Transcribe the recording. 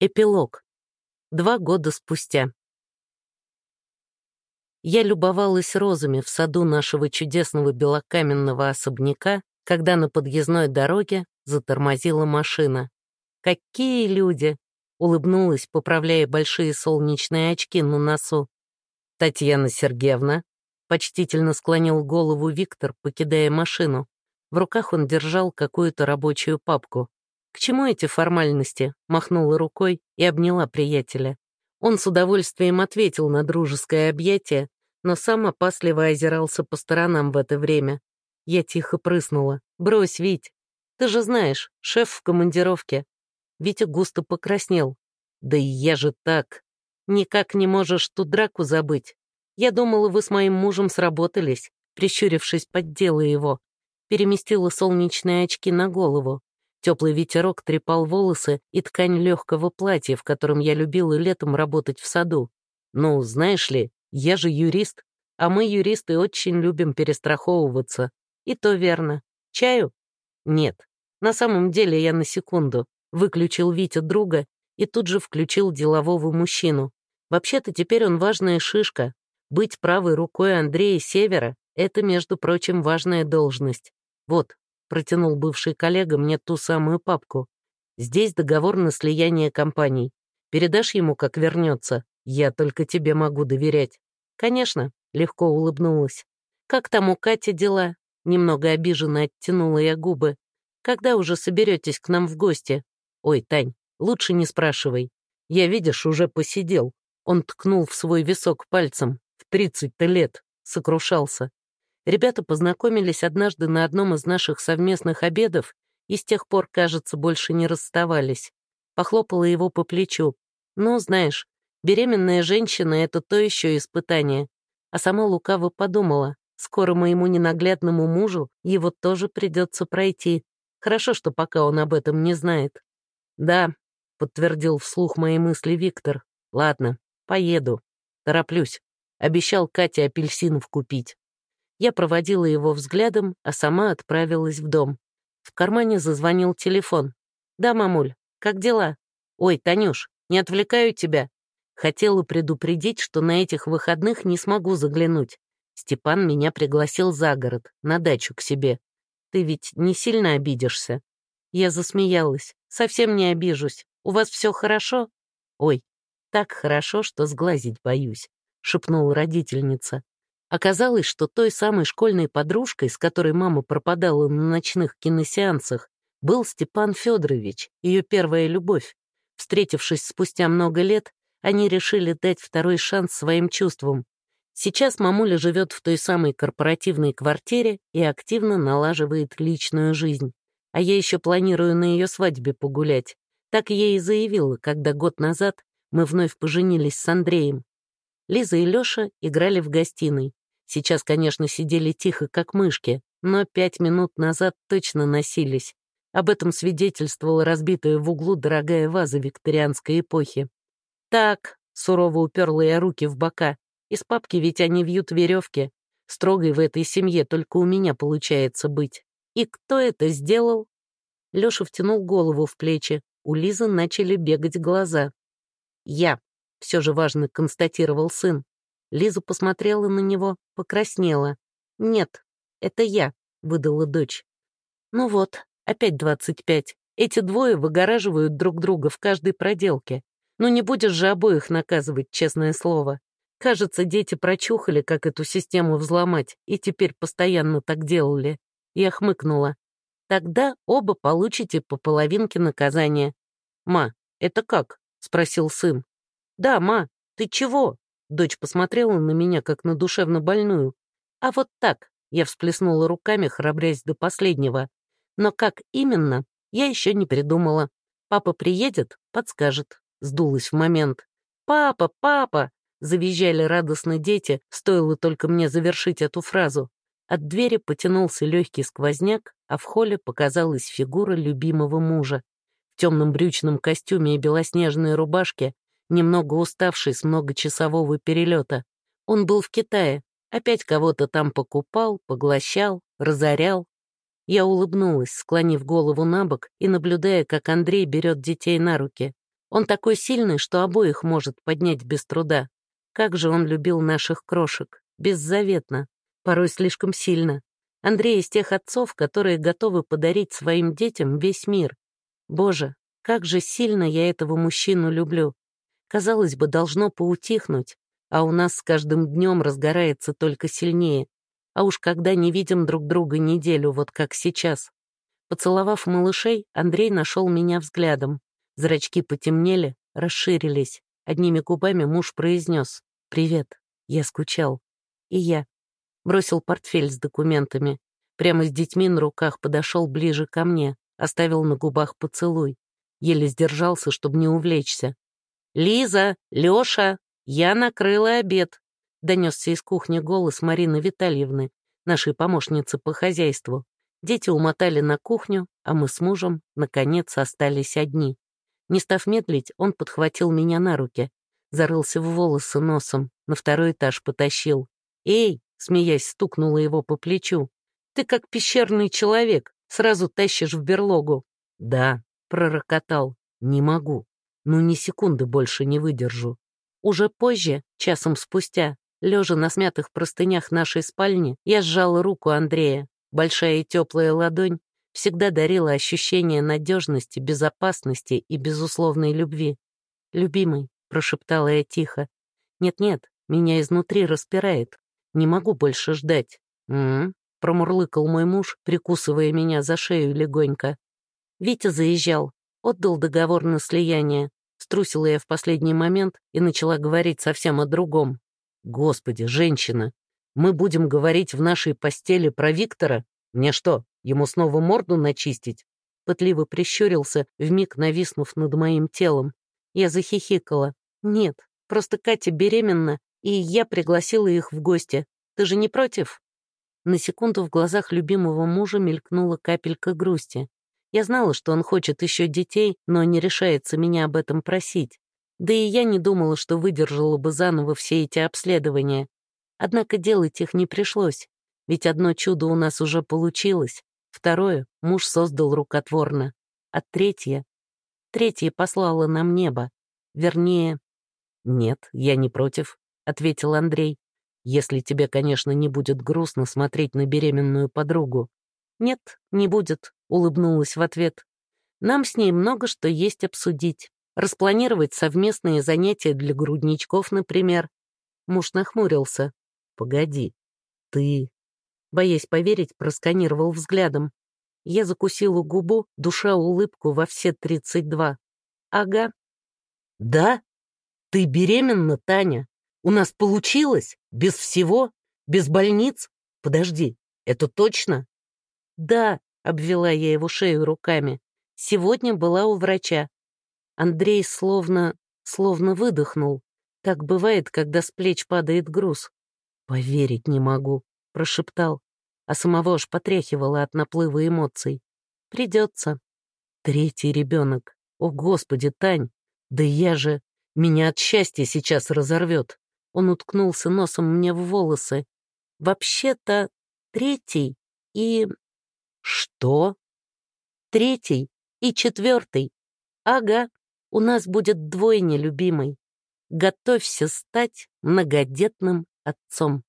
Эпилог. Два года спустя. Я любовалась розами в саду нашего чудесного белокаменного особняка, когда на подъездной дороге затормозила машина. «Какие люди!» — улыбнулась, поправляя большие солнечные очки на носу. «Татьяна Сергеевна», — почтительно склонил голову Виктор, покидая машину. В руках он держал какую-то рабочую папку. «К чему эти формальности?» — махнула рукой и обняла приятеля. Он с удовольствием ответил на дружеское объятие, но сам опасливо озирался по сторонам в это время. Я тихо прыснула. «Брось, Вить! Ты же знаешь, шеф в командировке». Витя густо покраснел. «Да и я же так! Никак не можешь ту драку забыть. Я думала, вы с моим мужем сработались», прищурившись, поддела его. Переместила солнечные очки на голову. Теплый ветерок трепал волосы и ткань легкого платья, в котором я любила летом работать в саду. Ну, знаешь ли, я же юрист, а мы, юристы, очень любим перестраховываться. И то верно. Чаю? Нет. На самом деле я на секунду выключил Витя друга и тут же включил делового мужчину. Вообще-то теперь он важная шишка. Быть правой рукой Андрея Севера — это, между прочим, важная должность. Вот, протянул бывший коллега мне ту самую папку. Здесь договор на слияние компаний. Передашь ему, как вернется. Я только тебе могу доверять. Конечно, легко улыбнулась. Как там у Кати дела? Немного обиженно оттянула я губы. Когда уже соберетесь к нам в гости? Ой, Тань, лучше не спрашивай. Я, видишь, уже посидел. Он ткнул в свой висок пальцем. В тридцать-то лет. Сокрушался. Ребята познакомились однажды на одном из наших совместных обедов и с тех пор, кажется, больше не расставались. Похлопала его по плечу. «Ну, знаешь, беременная женщина — это то еще испытание». А сама лукаво подумала, скоро моему ненаглядному мужу его тоже придется пройти. Хорошо, что пока он об этом не знает. «Да», — подтвердил вслух мои мысли Виктор. «Ладно, поеду. Тороплюсь. Обещал Кате апельсинов купить». Я проводила его взглядом, а сама отправилась в дом. В кармане зазвонил телефон. «Да, мамуль, как дела?» «Ой, Танюш, не отвлекаю тебя?» Хотела предупредить, что на этих выходных не смогу заглянуть. Степан меня пригласил за город, на дачу к себе. Ты ведь не сильно обидишься?» Я засмеялась. «Совсем не обижусь. У вас все хорошо?» «Ой, так хорошо, что сглазить боюсь», — шепнула родительница. Оказалось, что той самой школьной подружкой, с которой мама пропадала на ночных киносеансах, был Степан Федорович, ее первая любовь. Встретившись спустя много лет, они решили дать второй шанс своим чувствам. Сейчас мамуля живет в той самой корпоративной квартире и активно налаживает личную жизнь. А я еще планирую на ее свадьбе погулять. Так я и заявила, когда год назад мы вновь поженились с Андреем. Лиза и Леша играли в гостиной. Сейчас, конечно, сидели тихо, как мышки, но пять минут назад точно носились. Об этом свидетельствовала разбитая в углу дорогая ваза викторианской эпохи. «Так», — сурово уперла я руки в бока, — «из папки ведь они вьют веревки. Строгой в этой семье только у меня получается быть. И кто это сделал?» Лёша втянул голову в плечи, у Лизы начали бегать глаза. «Я», — все же важно констатировал сын. Лиза посмотрела на него, покраснела. «Нет, это я», — выдала дочь. «Ну вот, опять двадцать пять. Эти двое выгораживают друг друга в каждой проделке. Ну не будешь же обоих наказывать, честное слово. Кажется, дети прочухали, как эту систему взломать, и теперь постоянно так делали». Я хмыкнула. «Тогда оба получите по половинке наказания». «Ма, это как?» — спросил сын. «Да, ма, ты чего?» Дочь посмотрела на меня, как на душевно больную. А вот так, я всплеснула руками, храбрясь до последнего. Но как именно, я еще не придумала. Папа приедет, подскажет. Сдулась в момент. «Папа, папа!» — завизжали радостно дети, стоило только мне завершить эту фразу. От двери потянулся легкий сквозняк, а в холле показалась фигура любимого мужа. В темном брючном костюме и белоснежной рубашке немного уставший с многочасового перелета. Он был в Китае, опять кого-то там покупал, поглощал, разорял. Я улыбнулась, склонив голову на бок и наблюдая, как Андрей берет детей на руки. Он такой сильный, что обоих может поднять без труда. Как же он любил наших крошек. Беззаветно. Порой слишком сильно. Андрей из тех отцов, которые готовы подарить своим детям весь мир. Боже, как же сильно я этого мужчину люблю. Казалось бы, должно поутихнуть, а у нас с каждым днем разгорается только сильнее. А уж когда не видим друг друга неделю, вот как сейчас. Поцеловав малышей, Андрей нашел меня взглядом. Зрачки потемнели, расширились. Одними губами муж произнес «Привет, я скучал». И я. Бросил портфель с документами. Прямо с детьми на руках подошел ближе ко мне, оставил на губах поцелуй. Еле сдержался, чтобы не увлечься. «Лиза! Лёша! Я накрыла обед!» Донесся из кухни голос Марины Витальевны, нашей помощницы по хозяйству. Дети умотали на кухню, а мы с мужем, наконец, остались одни. Не став медлить, он подхватил меня на руки, зарылся в волосы носом, на второй этаж потащил. «Эй!» — смеясь, стукнула его по плечу. «Ты как пещерный человек, сразу тащишь в берлогу». «Да», — пророкотал, — «не могу. Ну, ни секунды больше не выдержу». Уже позже, часом спустя, лежа на смятых простынях нашей спальни, я сжала руку Андрея, Большая и теплая ладонь всегда дарила ощущение надежности, безопасности и безусловной любви. «Любимый», — прошептала я тихо, — «нет-нет, меня изнутри распирает. Не могу больше ждать». «М-м-м», промурлыкал мой муж, прикусывая меня за шею легонько. Витя заезжал, отдал договор на слияние. Струсила я в последний момент и начала говорить совсем о другом. «Господи, женщина, мы будем говорить в нашей постели про Виктора? Мне что, ему снова морду начистить?» Пытливо прищурился, вмиг нависнув над моим телом. Я захихикала. «Нет, просто Катя беременна, и я пригласила их в гости. Ты же не против?» На секунду в глазах любимого мужа мелькнула капелька грусти. Я знала, что он хочет еще детей, но не решается меня об этом просить. Да и я не думала, что выдержала бы заново все эти обследования. Однако делать их не пришлось, ведь одно чудо у нас уже получилось, второе муж создал рукотворно, а третье... Третье послало нам небо. Вернее... «Нет, я не против», — ответил Андрей. «Если тебе, конечно, не будет грустно смотреть на беременную подругу». «Нет, не будет», — улыбнулась в ответ. «Нам с ней много что есть обсудить. Распланировать совместные занятия для грудничков, например». Муж нахмурился. «Погоди, ты...» Боясь поверить, просканировал взглядом. Я закусила губу, душа улыбку во все тридцать два. «Ага». «Да? Ты беременна, Таня? У нас получилось? Без всего? Без больниц? Подожди, это точно?» «Да», — обвела я его шею руками. «Сегодня была у врача». Андрей словно... словно выдохнул. Так бывает, когда с плеч падает груз. «Поверить не могу», — прошептал, а самого аж потряхивало от наплыва эмоций. «Придется». Третий ребенок. О, Господи, Тань, да я же... Меня от счастья сейчас разорвет. Он уткнулся носом мне в волосы. Вообще-то третий и... Что? Третий и четвертый. Ага, у нас будет двойня, любимый. Готовься стать многодетным отцом.